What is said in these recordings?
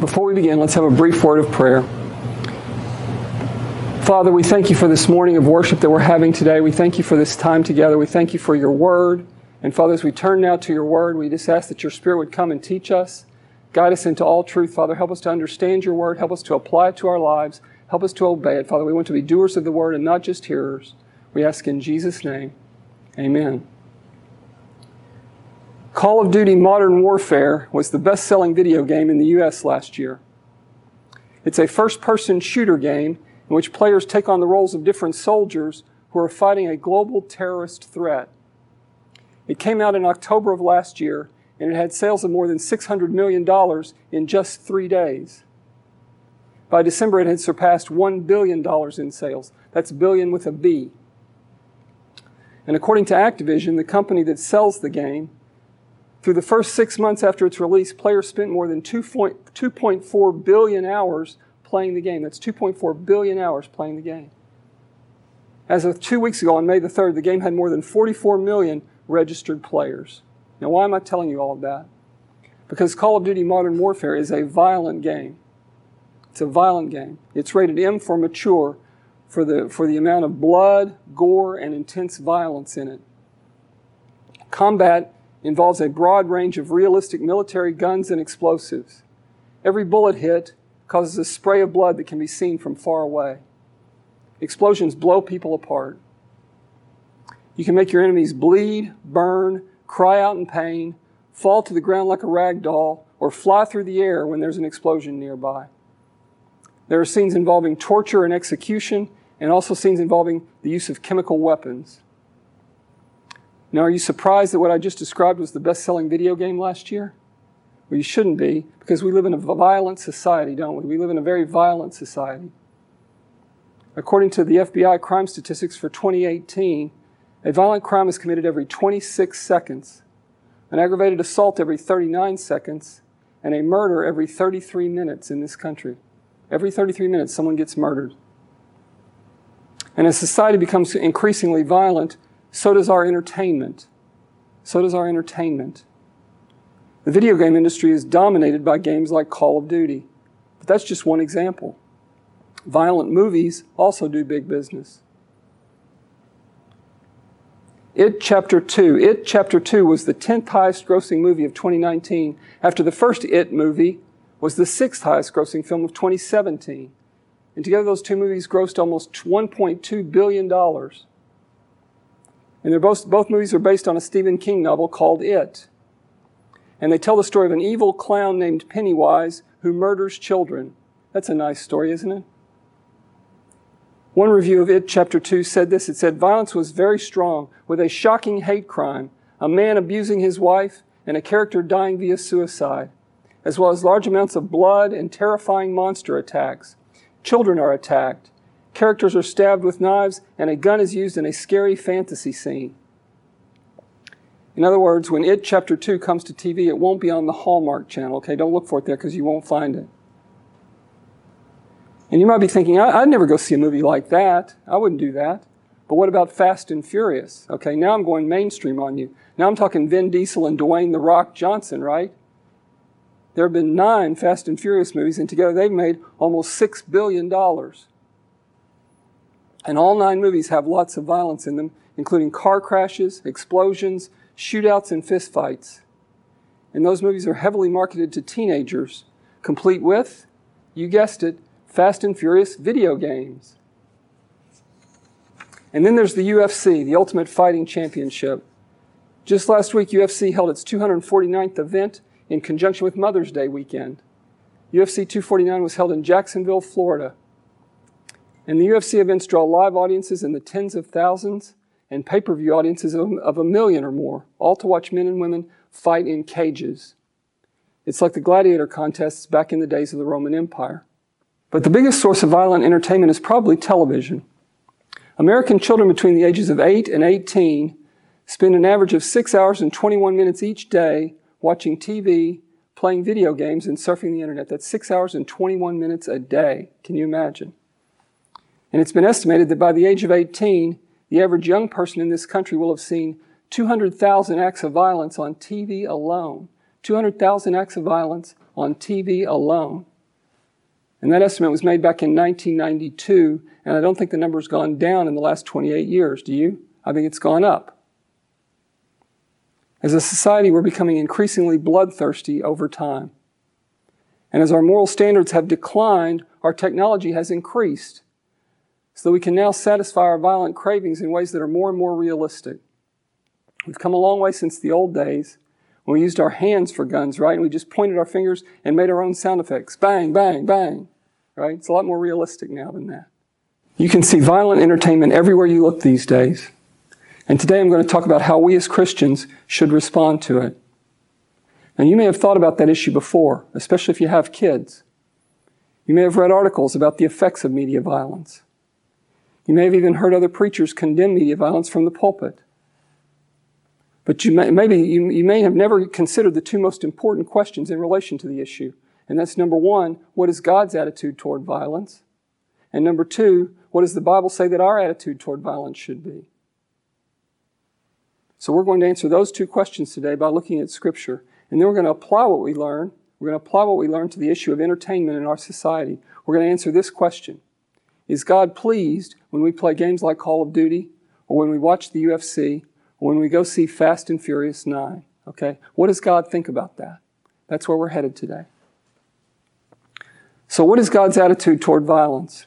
Before we begin, let's have a brief word of prayer. Father, we thank you for this morning of worship that we're having today. We thank you for this time together. We thank you for your word. And Father, as we turn now to your word, we just ask that your Spirit would come and teach us, guide us into all truth. Father, help us to understand your word, help us to apply it to our lives, help us to obey it. Father, we want to be doers of the word and not just hearers. We ask in Jesus' name. Amen. Call of Duty Modern Warfare was the best selling video game in the US last year. It's a first person shooter game in which players take on the roles of different soldiers who are fighting a global terrorist threat. It came out in October of last year and it had sales of more than $600 million in just three days. By December, it had surpassed $1 billion in sales. That's billion with a B. And according to Activision, the company that sells the game, through the first six months after its release, players spent more than 2.4 billion hours playing the game. That's 2.4 billion hours playing the game. As of two weeks ago, on May the 3rd, the game had more than 44 million registered players. Now, why am I telling you all of that? Because Call of Duty Modern Warfare is a violent game. It's a violent game. It's rated M for mature for the, for the amount of blood, gore, and intense violence in it. Combat involves a broad range of realistic military guns and explosives. Every bullet hit causes a spray of blood that can be seen from far away. Explosions blow people apart. You can make your enemies bleed, burn, cry out in pain, fall to the ground like a rag doll, or fly through the air when there's an explosion nearby. There are scenes involving torture and execution, and also scenes involving the use of chemical weapons. Now, are you surprised that what I just described was the best selling video game last year? Well, you shouldn't be, because we live in a violent society, don't we? We live in a very violent society. According to the FBI crime statistics for 2018, a violent crime is committed every 26 seconds, an aggravated assault every 39 seconds, and a murder every 33 minutes in this country. Every 33 minutes, someone gets murdered. And as society becomes increasingly violent, so does our entertainment. So does our entertainment. The video game industry is dominated by games like Call of Duty, but that's just one example. Violent movies also do big business. It Chapter 2. It Chapter 2 was the 10th highest grossing movie of 2019 after the first It movie was the sixth highest grossing film of 2017. And together those two movies grossed almost $1.2 billion. And they're both, both movies are based on a Stephen King novel called It. And they tell the story of an evil clown named Pennywise who murders children. That's a nice story, isn't it? One review of It, chapter 2, said this. It said, Violence was very strong, with a shocking hate crime, a man abusing his wife, and a character dying via suicide, as well as large amounts of blood and terrifying monster attacks. Children are attacked, Characters are stabbed with knives, and a gun is used in a scary fantasy scene. In other words, when It Chapter 2 comes to TV, it won't be on the Hallmark channel, okay? Don't look for it there because you won't find it. And you might be thinking, I'd never go see a movie like that. I wouldn't do that. But what about Fast and Furious? Okay, now I'm going mainstream on you. Now I'm talking Vin Diesel and Dwayne The Rock Johnson, right? There have been nine Fast and Furious movies, and together they've made almost $6 billion. And all nine movies have lots of violence in them, including car crashes, explosions, shootouts, and fistfights. And those movies are heavily marketed to teenagers, complete with, you guessed it, Fast and Furious video games. And then there's the UFC, the Ultimate Fighting Championship. Just last week, UFC held its 249th event in conjunction with Mother's Day weekend. UFC 249 was held in Jacksonville, Florida. And the UFC events draw live audiences in the tens of thousands and pay per view audiences of, a million or more, all to watch men and women fight in cages. It's like the gladiator contests back in the days of the Roman Empire. But the biggest source of violent entertainment is probably television. American children between the ages of 8 and 18 spend an average of 6 hours and 21 minutes each day watching TV, playing video games, and surfing the internet. That's 6 hours and 21 minutes a day. Can you imagine? And it's been estimated that by the age of 18, the average young person in this country will have seen 200,000 acts of violence on TV alone. 200,000 acts of violence on TV alone. And that estimate was made back in 1992, and I don't think the number's gone down in the last 28 years. Do you? I think it's gone up. As a society, we're becoming increasingly bloodthirsty over time. And as our moral standards have declined, our technology has increased so that we can now satisfy our violent cravings in ways that are more and more realistic. We've come a long way since the old days when we used our hands for guns, right? And we just pointed our fingers and made our own sound effects. Bang, bang, bang, right? It's a lot more realistic now than that. You can see violent entertainment everywhere you look these days. And today I'm going to talk about how we as Christians should respond to it. Now, you may have thought about that issue before, especially if you have kids. You may have read articles about the effects of media violence. You may have even heard other preachers condemn media violence from the pulpit. But you may, maybe you, you may have never considered the two most important questions in relation to the issue. And that's number one, what is God's attitude toward violence? And number two, what does the Bible say that our attitude toward violence should be? So we're going to answer those two questions today by looking at Scripture. And then we're going to apply what we learn. We're going to apply what we learn to the issue of entertainment in our society. We're going to answer this question Is God pleased when we play games like Call of Duty, or when we watch the UFC, or when we go see Fast and Furious 9? Okay? What does God think about that? That's where we're headed today. So, what is God's attitude toward violence?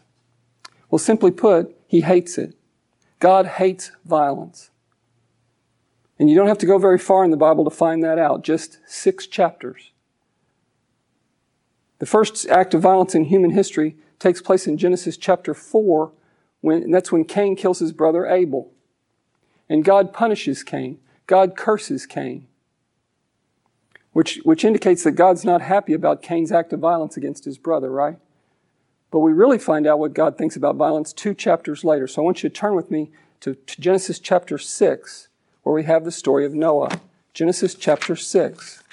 Well, simply put, He hates it. God hates violence. And you don't have to go very far in the Bible to find that out, just six chapters. The first act of violence in human history takes place in Genesis chapter 4, when, that's when Cain kills his brother Abel. And God punishes Cain. God curses Cain. Which, which indicates that God's not happy about Cain's act of violence against his brother, right? But we really find out what God thinks about violence two chapters later. So I want you to turn with me to, to Genesis chapter 6 where we have the story of Noah. Genesis chapter 6.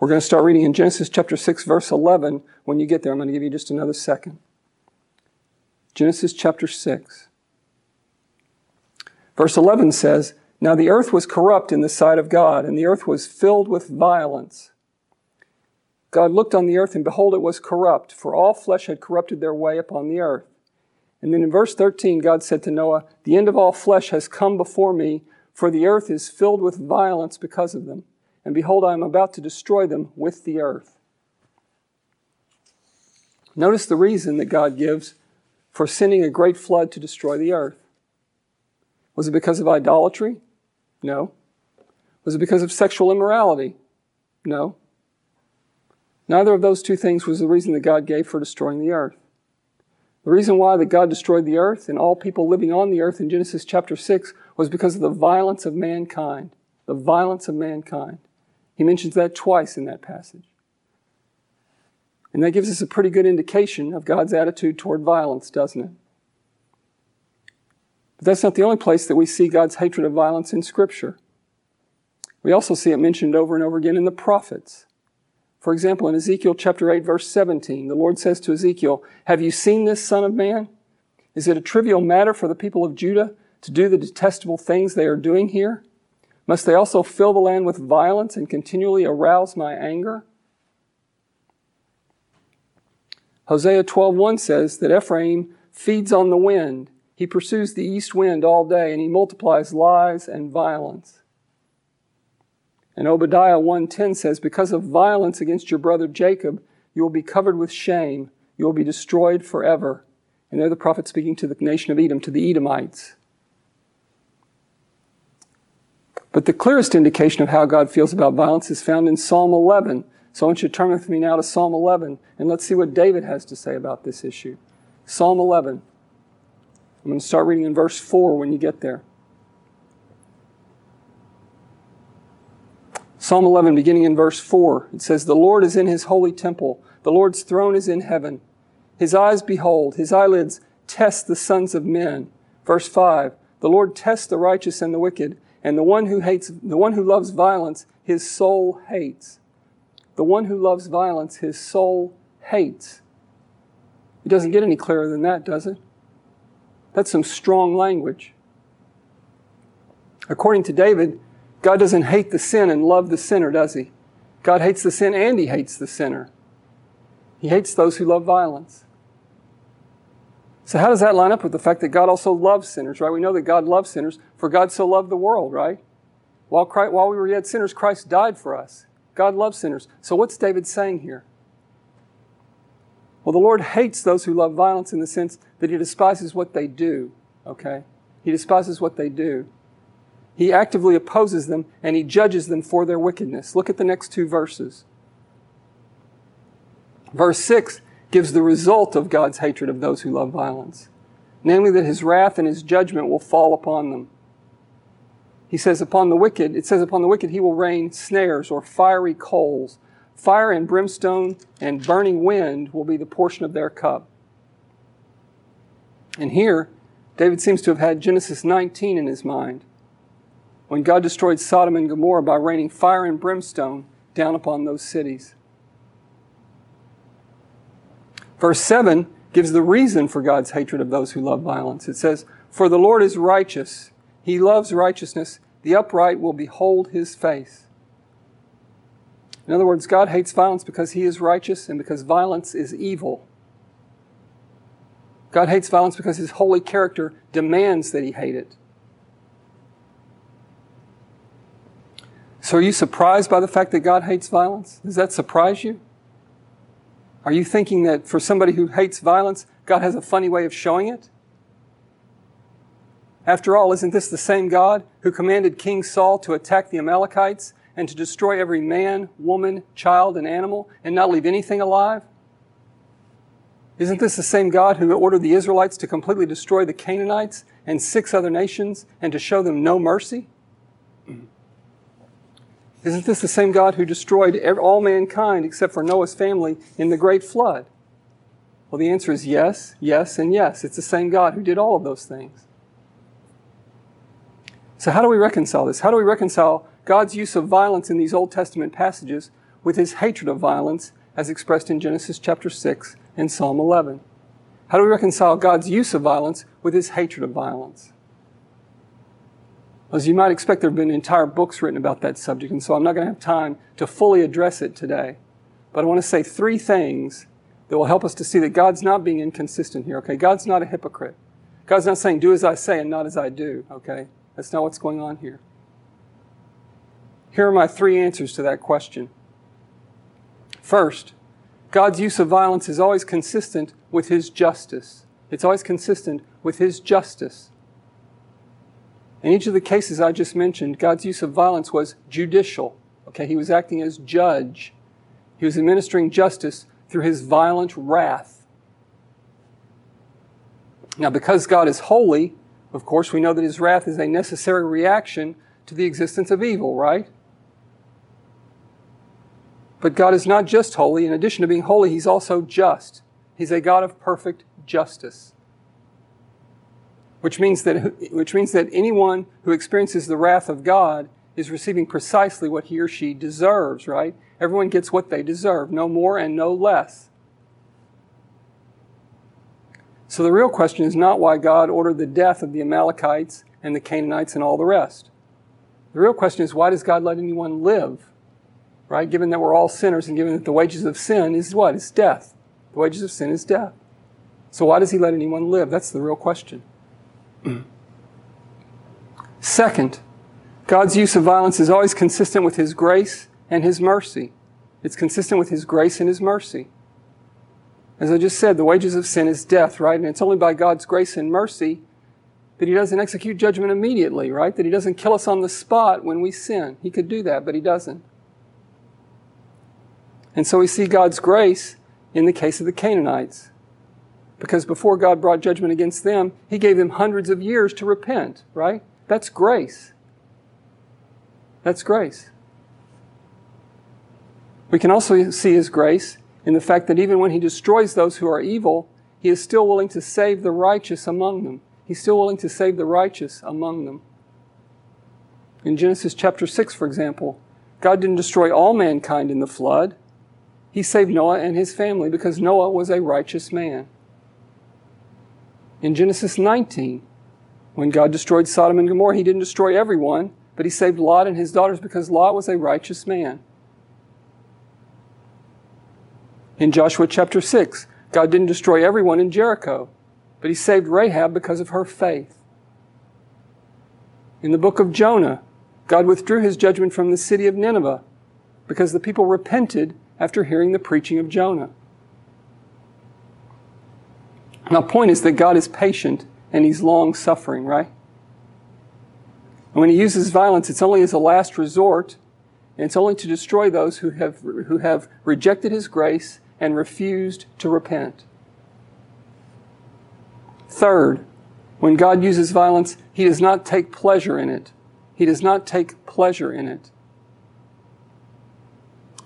We're going to start reading in Genesis chapter 6, verse 11. When you get there, I'm going to give you just another second. Genesis chapter 6. Verse 11 says, Now the earth was corrupt in the sight of God, and the earth was filled with violence. God looked on the earth, and behold, it was corrupt, for all flesh had corrupted their way upon the earth. And then in verse 13, God said to Noah, The end of all flesh has come before me, for the earth is filled with violence because of them. And behold, I am about to destroy them with the earth. Notice the reason that God gives for sending a great flood to destroy the earth. Was it because of idolatry? No. Was it because of sexual immorality? No. Neither of those two things was the reason that God gave for destroying the earth. The reason why that God destroyed the earth and all people living on the earth in Genesis chapter 6 was because of the violence of mankind. The violence of mankind. He mentions that twice in that passage. And that gives us a pretty good indication of God's attitude toward violence, doesn't it? But that's not the only place that we see God's hatred of violence in Scripture. We also see it mentioned over and over again in the prophets. For example, in Ezekiel chapter 8, verse 17, the Lord says to Ezekiel, Have you seen this, Son of Man? Is it a trivial matter for the people of Judah to do the detestable things they are doing here? Must they also fill the land with violence and continually arouse my anger? Hosea 12:1 says that Ephraim feeds on the wind. He pursues the east wind all day and he multiplies lies and violence. And Obadiah 1:10 says, "Because of violence against your brother Jacob, you will be covered with shame. You will be destroyed forever." And they're the prophet speaking to the nation of Edom, to the Edomites. But the clearest indication of how God feels about violence is found in Psalm 11. So I want you to turn with me now to Psalm 11, and let's see what David has to say about this issue. Psalm 11. I'm going to start reading in verse 4 when you get there. Psalm 11, beginning in verse 4, it says, The Lord is in his holy temple. The Lord's throne is in heaven. His eyes behold, his eyelids test the sons of men. Verse 5, The Lord tests the righteous and the wicked, and the one who hates, the one who loves violence, his soul hates. The one who loves violence, his soul hates. It doesn't get any clearer than that, does it? That's some strong language. According to David, God doesn't hate the sin and love the sinner, does he? God hates the sin and he hates the sinner. He hates those who love violence. So, how does that line up with the fact that God also loves sinners, right? We know that God loves sinners, for God so loved the world, right? While, Christ, while we were yet sinners, Christ died for us. God loves sinners. So, what's David saying here? Well, the Lord hates those who love violence in the sense that he despises what they do, okay? He despises what they do. He actively opposes them and he judges them for their wickedness. Look at the next two verses. Verse 6 gives the result of God's hatred of those who love violence, namely that his wrath and his judgment will fall upon them. He says, Upon the wicked, it says, Upon the wicked he will rain snares or fiery coals. Fire and brimstone and burning wind will be the portion of their cup. And here, David seems to have had Genesis 19 in his mind when God destroyed Sodom and Gomorrah by raining fire and brimstone down upon those cities. Verse 7 gives the reason for God's hatred of those who love violence. It says, For the Lord is righteous, he loves righteousness, the upright will behold his face. In other words, God hates violence because he is righteous and because violence is evil. God hates violence because his holy character demands that he hate it. So, are you surprised by the fact that God hates violence? Does that surprise you? Are you thinking that for somebody who hates violence, God has a funny way of showing it? After all, isn't this the same God who commanded King Saul to attack the Amalekites and to destroy every man, woman, child, and animal and not leave anything alive? Isn't this the same God who ordered the Israelites to completely destroy the Canaanites and six other nations and to show them no mercy? Isn't this the same God who destroyed all mankind except for Noah's family in the great flood? Well, the answer is yes, yes, and yes. It's the same God who did all of those things. So, how do we reconcile this? How do we reconcile God's use of violence in these Old Testament passages with his hatred of violence as expressed in Genesis chapter 6 and Psalm 11? How do we reconcile God's use of violence with his hatred of violence? As you might expect, there have been entire books written about that subject, and so I'm not going to have time to fully address it today. But I want to say three things that will help us to see that God's not being inconsistent here, okay? God's not a hypocrite. God's not saying, do as I say and not as I do, okay? That's not what's going on here. Here are my three answers to that question. First, God's use of violence is always consistent with His justice. It's always consistent with His justice. In each of the cases I just mentioned, God's use of violence was judicial. Okay, he was acting as judge. He was administering justice through his violent wrath. Now, because God is holy, of course, we know that his wrath is a necessary reaction to the existence of evil, right? But God is not just holy. In addition to being holy, he's also just. He's a God of perfect justice which means that, which means that anyone who experiences the wrath of God is receiving precisely what he or she deserves, right? Everyone gets what they deserve, no more and no less. So the real question is not why God ordered the death of the Amalekites and the Canaanites and all the rest. The real question is why does God let anyone live? Right? Given that we're all sinners and given that the wages of sin is what? It's death. The wages of sin is death. So why does he let anyone live? That's the real question. Second, God's use of violence is always consistent with His grace and His mercy. It's consistent with His grace and His mercy. As I just said, the wages of sin is death, right? And it's only by God's grace and mercy that He doesn't execute judgment immediately, right? That He doesn't kill us on the spot when we sin. He could do that, but He doesn't. And so we see God's grace in the case of the Canaanites. Because before God brought judgment against them, He gave them hundreds of years to repent, right? That's grace. That's grace. We can also see His grace in the fact that even when He destroys those who are evil, He is still willing to save the righteous among them. He's still willing to save the righteous among them. In Genesis chapter 6, for example, God didn't destroy all mankind in the flood. He saved Noah and his family because Noah was a righteous man in Genesis 19. When God destroyed Sodom and Gomorrah, He didn't destroy everyone, but he saved Lot and his daughters because Lot was a righteous man. In Joshua chapter 6, God didn't destroy everyone in Jericho, but he saved Rahab because of her faith. In the book of Jonah, God withdrew his judgment from the city of Nineveh because the people repented after hearing the preaching of Jonah. Now, point is that God is patient and he's long suffering, right? And when he uses violence, it's only as a last resort, and it's only to destroy those who have, who have rejected his grace and refused to repent. Third, when God uses violence, he does not take pleasure in it. He does not take pleasure in it.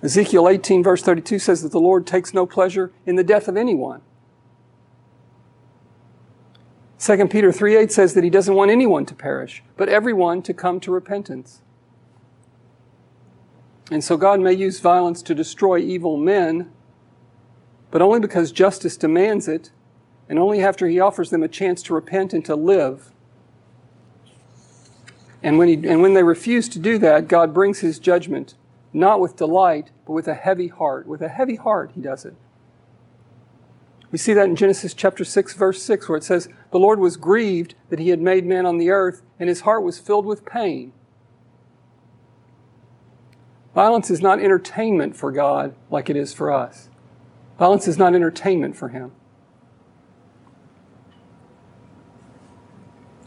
Ezekiel 18, verse 32 says that the Lord takes no pleasure in the death of anyone. 2 Peter 3 8 says that he doesn't want anyone to perish, but everyone to come to repentance. And so God may use violence to destroy evil men, but only because justice demands it, and only after he offers them a chance to repent and to live. And when, he, and when they refuse to do that, God brings his judgment, not with delight, but with a heavy heart. With a heavy heart, he does it. We see that in Genesis chapter 6, verse 6, where it says, The Lord was grieved that he had made man on the earth, and his heart was filled with pain. Violence is not entertainment for God like it is for us. Violence is not entertainment for him.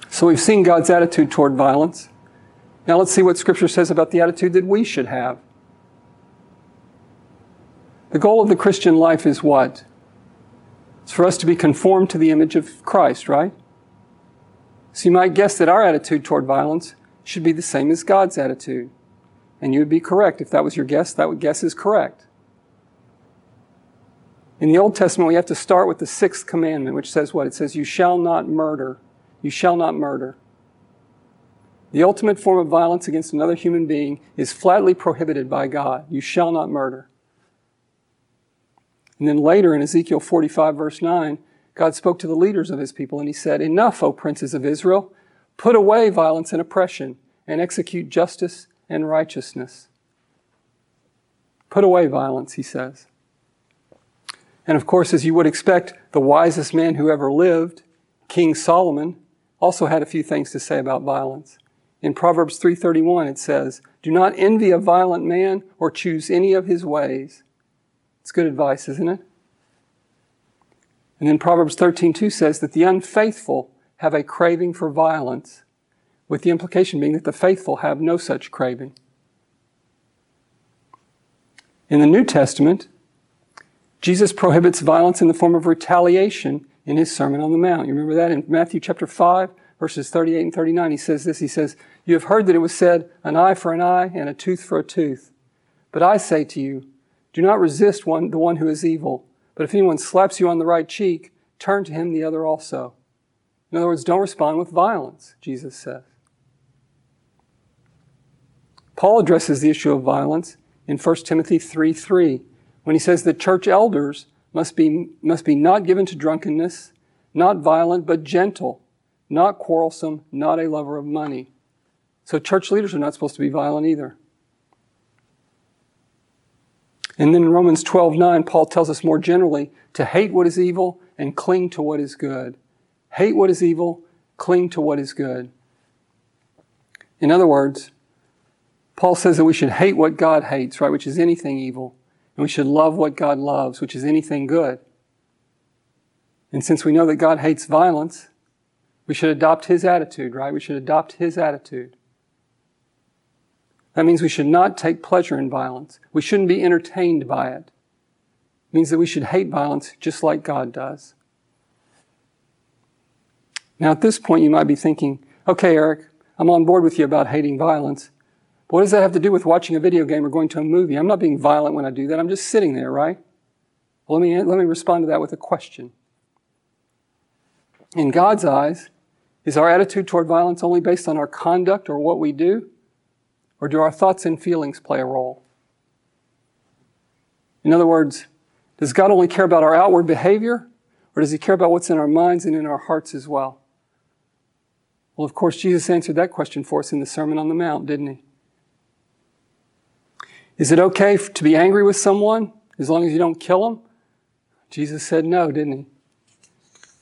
So we've seen God's attitude toward violence. Now let's see what Scripture says about the attitude that we should have. The goal of the Christian life is what? It's for us to be conformed to the image of Christ, right? So you might guess that our attitude toward violence should be the same as God's attitude. And you would be correct. If that was your guess, that would guess is correct. In the Old Testament, we have to start with the sixth commandment, which says what? It says, You shall not murder. You shall not murder. The ultimate form of violence against another human being is flatly prohibited by God. You shall not murder. And then later in Ezekiel 45, verse 9, God spoke to the leaders of his people and he said, Enough, O princes of Israel, put away violence and oppression and execute justice and righteousness. Put away violence, he says. And of course, as you would expect, the wisest man who ever lived, King Solomon, also had a few things to say about violence. In Proverbs 3:31 it says, "Do not envy a violent man or choose any of his ways." It's good advice, isn't it? And then Proverbs 13:2 says that the unfaithful have a craving for violence, with the implication being that the faithful have no such craving. In the New Testament, Jesus prohibits violence in the form of retaliation in his Sermon on the Mount. You remember that in Matthew chapter 5, verses 38 and 39. He says this He says, You have heard that it was said, an eye for an eye and a tooth for a tooth. But I say to you, do not resist one, the one who is evil. But if anyone slaps you on the right cheek, turn to him the other also. In other words, don't respond with violence, Jesus says. Paul addresses the issue of violence in 1 Timothy 3 3, when he says that church elders must be, must be not given to drunkenness, not violent, but gentle, not quarrelsome, not a lover of money. So church leaders are not supposed to be violent either. And then in Romans 12 9, Paul tells us more generally to hate what is evil and cling to what is good. Hate what is evil, cling to what is good. In other words, Paul says that we should hate what God hates, right, which is anything evil, and we should love what God loves, which is anything good. And since we know that God hates violence, we should adopt his attitude, right? We should adopt his attitude. That means we should not take pleasure in violence. We shouldn't be entertained by it. It means that we should hate violence just like God does. Now, at this point, you might be thinking, okay, Eric, I'm on board with you about hating violence. But what does that have to do with watching a video game or going to a movie? I'm not being violent when I do that. I'm just sitting there, right? Well, let me, let me respond to that with a question. In God's eyes, is our attitude toward violence only based on our conduct or what we do? Or do our thoughts and feelings play a role? In other words, does God only care about our outward behavior, or does He care about what's in our minds and in our hearts as well? Well, of course, Jesus answered that question for us in the Sermon on the Mount, didn't he? Is it okay to be angry with someone as long as you don't kill them? Jesus said no, didn't he?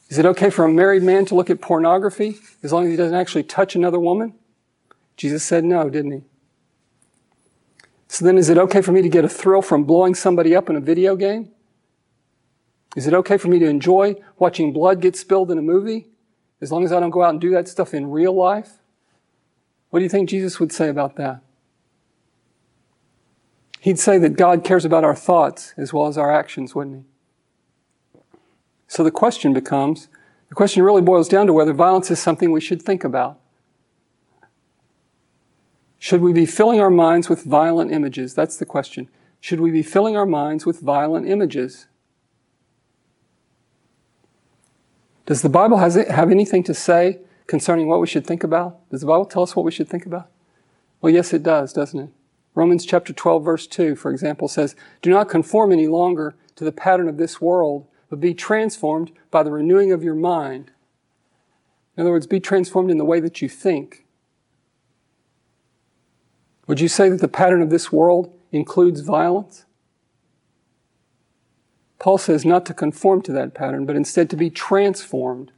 Is it okay for a married man to look at pornography as long as he doesn't actually touch another woman? Jesus said no, didn't he? So then, is it okay for me to get a thrill from blowing somebody up in a video game? Is it okay for me to enjoy watching blood get spilled in a movie as long as I don't go out and do that stuff in real life? What do you think Jesus would say about that? He'd say that God cares about our thoughts as well as our actions, wouldn't he? So the question becomes the question really boils down to whether violence is something we should think about. Should we be filling our minds with violent images? That's the question. Should we be filling our minds with violent images? Does the Bible have anything to say concerning what we should think about? Does the Bible tell us what we should think about? Well, yes, it does, doesn't it? Romans chapter 12, verse 2, for example, says, Do not conform any longer to the pattern of this world, but be transformed by the renewing of your mind. In other words, be transformed in the way that you think. Would you say that the pattern of this world includes violence? Paul says not to conform to that pattern, but instead to be transformed.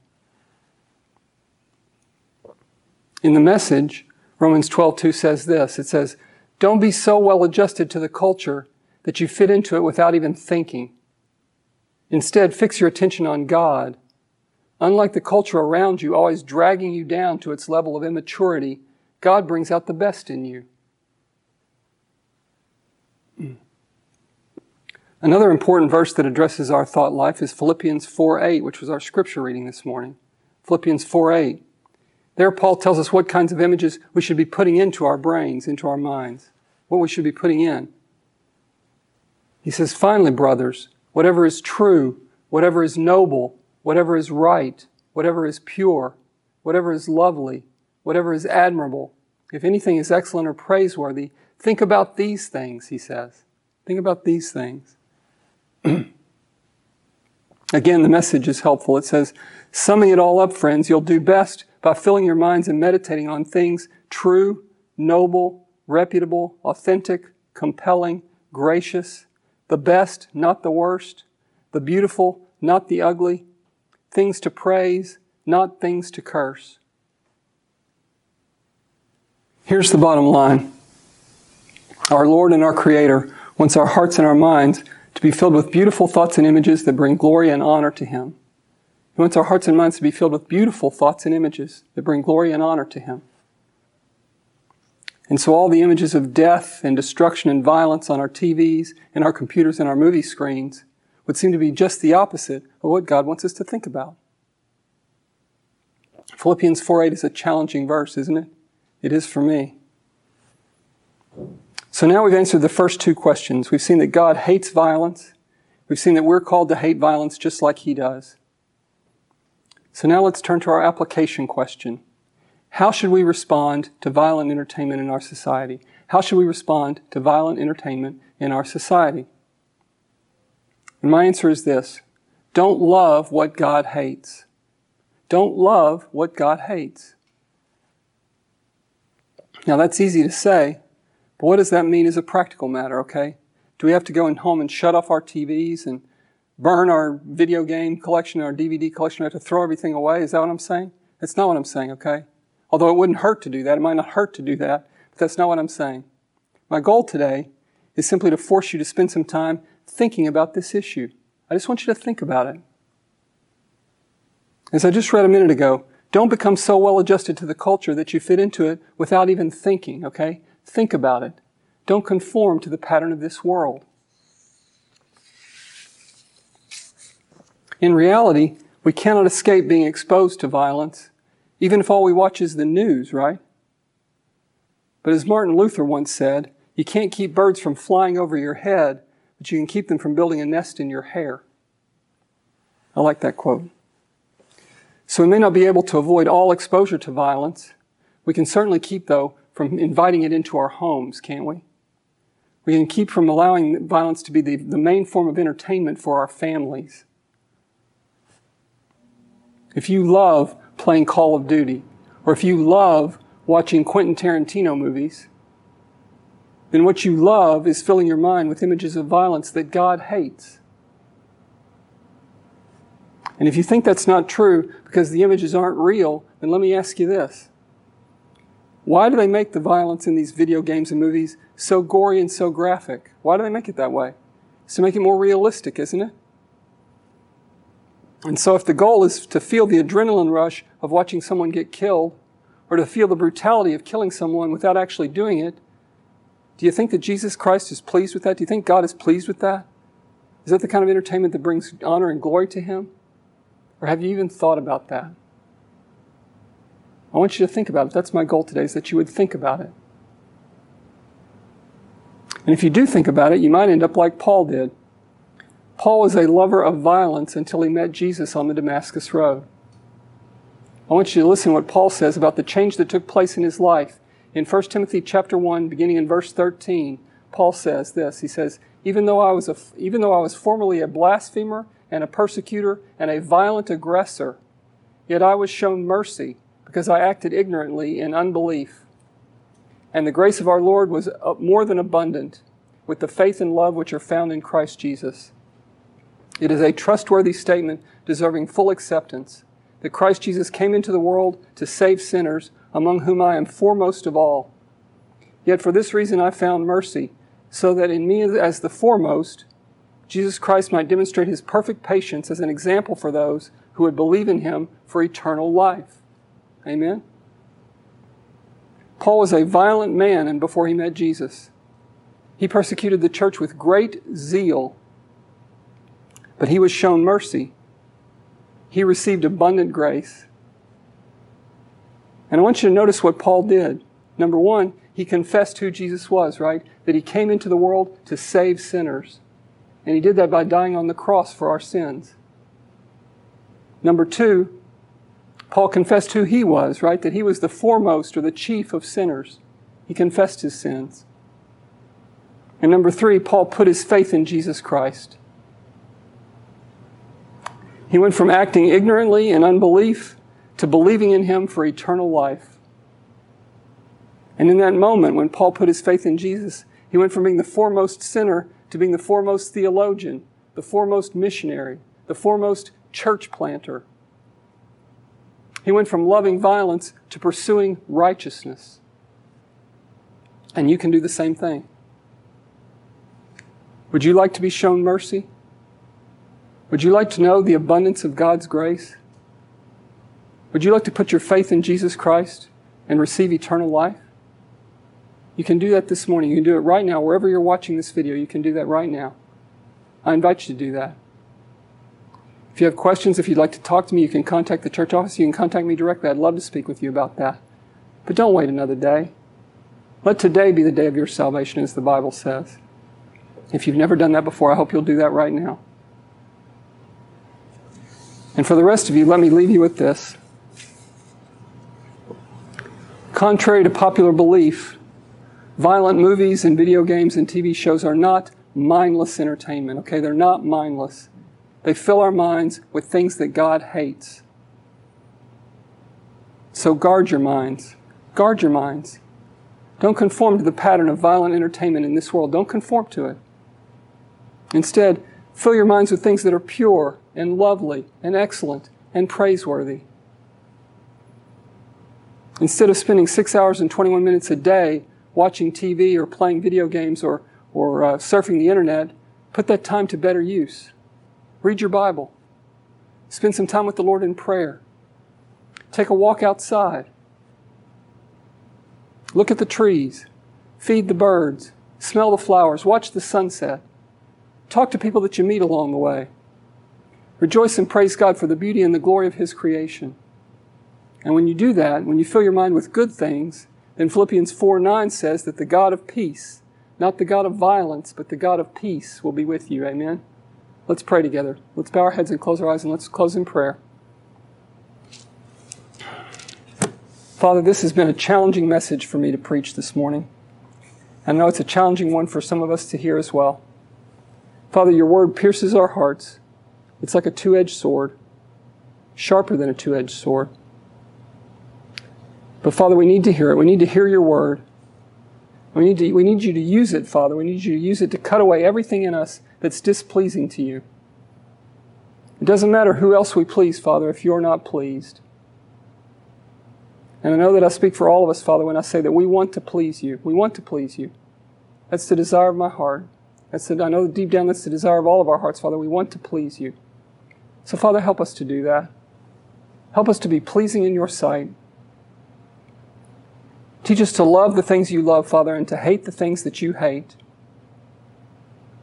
In the message, Romans 12:2 says this. It says, "Don't be so well adjusted to the culture that you fit into it without even thinking. Instead, fix your attention on God. Unlike the culture around you, always dragging you down to its level of immaturity, God brings out the best in you. Another important verse that addresses our thought life is Philippians 4:8, which was our scripture reading this morning. Philippians 4:8. There, Paul tells us what kinds of images we should be putting into our brains, into our minds, what we should be putting in. He says, Finally, brothers, whatever is true, whatever is noble, whatever is right, whatever is pure, whatever is lovely, whatever is admirable, if anything is excellent or praiseworthy, think about these things, he says. Think about these things. Again, the message is helpful. It says, summing it all up, friends, you'll do best by filling your minds and meditating on things true, noble, reputable, authentic, compelling, gracious, the best, not the worst, the beautiful, not the ugly, things to praise, not things to curse. Here's the bottom line Our Lord and our Creator wants our hearts and our minds to be filled with beautiful thoughts and images that bring glory and honor to Him. He wants our hearts and minds to be filled with beautiful thoughts and images that bring glory and honor to Him. And so all the images of death and destruction and violence on our TVs and our computers and our movie screens would seem to be just the opposite of what God wants us to think about. Philippians 4:8 is a challenging verse, isn't it? It is for me. So now we've answered the first two questions. We've seen that God hates violence. We've seen that we're called to hate violence just like he does. So now let's turn to our application question. How should we respond to violent entertainment in our society? How should we respond to violent entertainment in our society? And my answer is this don't love what God hates. Don't love what God hates. Now that's easy to say, but what does that mean as a practical matter, okay? Do we have to go in home and shut off our TVs and burn our video game collection, our DVD collection? We have to throw everything away? Is that what I'm saying? That's not what I'm saying, okay? Although it wouldn't hurt to do that. It might not hurt to do that, but that's not what I'm saying. My goal today is simply to force you to spend some time thinking about this issue. I just want you to think about it. As I just read a minute ago, don't become so well adjusted to the culture that you fit into it without even thinking, okay? Think about it. Don't conform to the pattern of this world. In reality, we cannot escape being exposed to violence even if all we watch is the news, right? But as Martin Luther once said, you can't keep birds from flying over your head, but you can keep them from building a nest in your hair. I like that quote. So we may not be able to avoid all exposure to violence. We can certainly keep, though, from inviting it into our homes, can't we? We can keep from allowing violence to be the, the main form of entertainment for our families. If you love playing Call of Duty, or if you love watching Quentin Tarantino movies, then what you love is filling your mind with images of violence that God hates. And if you think that's not true because the images aren't real, then let me ask you this. Why do they make the violence in these video games and movies so gory and so graphic? Why do they make it that way? It's to make it more realistic, isn't it? And so if the goal is to feel the adrenaline rush of watching someone get killed, or to feel the brutality of killing someone without actually doing it, do you think that Jesus Christ is pleased with that? Do you think God is pleased with that? Is that the kind of entertainment that brings honor and glory to Him? Or have you even thought about that? I want you to think about it. That's my goal today, is that you would think about it. And if you do think about it, you might end up like Paul did. Paul was a lover of violence until he met Jesus on the Damascus Road. I want you to listen to what Paul says about the change that took place in his life. In 1 Timothy chapter 1, beginning in verse 13, Paul says this. He says, even though I was, a, even though I was formerly a blasphemer and a persecutor and a violent aggressor, yet I was shown mercy because I acted ignorantly in unbelief. And the grace of our Lord was uh, more than abundant with the faith and love which are found in Christ Jesus. It is a trustworthy statement deserving full acceptance that Christ Jesus came into the world to save sinners, among whom I am foremost of all. Yet for this reason I found mercy, so that in me as the foremost, Jesus Christ might demonstrate his perfect patience as an example for those who would believe in him for eternal life. Amen? Paul was a violent man and before he met Jesus. He persecuted the church with great zeal but he was shown mercy. He received abundant grace. And I want you to notice what Paul did. Number one, he confessed who Jesus was, right? That he came into the world to save sinners. And he did that by dying on the cross for our sins. Number two, Paul confessed who he was, right? That he was the foremost or the chief of sinners. He confessed his sins. And number three, Paul put his faith in Jesus Christ. He went from acting ignorantly in unbelief to believing in him for eternal life. And in that moment, when Paul put his faith in Jesus, he went from being the foremost sinner to being the foremost theologian, the foremost missionary, the foremost church planter. He went from loving violence to pursuing righteousness. And you can do the same thing. Would you like to be shown mercy? Would you like to know the abundance of God's grace? Would you like to put your faith in Jesus Christ and receive eternal life? You can do that this morning. You can do it right now. Wherever you're watching this video, you can do that right now. I invite you to do that. If you have questions, if you'd like to talk to me, you can contact the church office. You can contact me directly. I'd love to speak with you about that. But don't wait another day. Let today be the day of your salvation, as the Bible says. If you've never done that before, I hope you'll do that right now. And for the rest of you, let me leave you with this. Contrary to popular belief, violent movies and video games and TV shows are not mindless entertainment, okay? They're not mindless. They fill our minds with things that God hates. So guard your minds. Guard your minds. Don't conform to the pattern of violent entertainment in this world. Don't conform to it. Instead, fill your minds with things that are pure and lovely and excellent and praiseworthy. Instead of spending six hours and 21 minutes a day watching TV or playing video games or, or uh, surfing the internet, put that time to better use. Read your Bible. Spend some time with the Lord in prayer. Take a walk outside. Look at the trees. Feed the birds. Smell the flowers. Watch the sunset. Talk to people that you meet along the way. Rejoice and praise God for the beauty and the glory of His creation. And when you do that, when you fill your mind with good things, then Philippians 4 9 says that the God of peace, not the God of violence, but the God of peace will be with you. Amen. Let's pray together. Let's bow our heads and close our eyes and let's close in prayer. Father, this has been a challenging message for me to preach this morning. I know it's a challenging one for some of us to hear as well. Father, your word pierces our hearts. It's like a two edged sword, sharper than a two edged sword. But Father, we need to hear it. We need to hear your word. We need, to, we need you to use it, Father. We need you to use it to cut away everything in us that's displeasing to you. It doesn't matter who else we please, Father, if you're not pleased. And I know that I speak for all of us, Father, when I say that we want to please you. We want to please you. That's the desire of my heart. That's the, I know deep down that's the desire of all of our hearts, Father. We want to please you. So, Father, help us to do that. Help us to be pleasing in your sight. Teach us to love the things you love, Father, and to hate the things that you hate.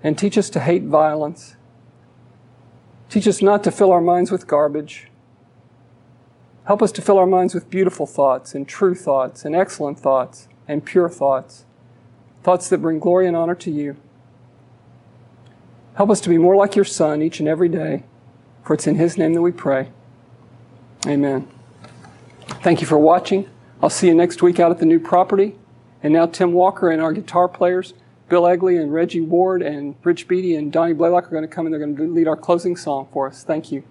And teach us to hate violence. Teach us not to fill our minds with garbage. Help us to fill our minds with beautiful thoughts and true thoughts and excellent thoughts and pure thoughts, thoughts that bring glory and honor to you. Help us to be more like your Son each and every day, for it's in His name that we pray. Amen. Thank you for watching. I'll see you next week out at the new property. And now Tim Walker and our guitar players, Bill Egley and Reggie Ward and Rich Beatty and Donnie Blaylock are going to come and they're going to lead our closing song for us. Thank you.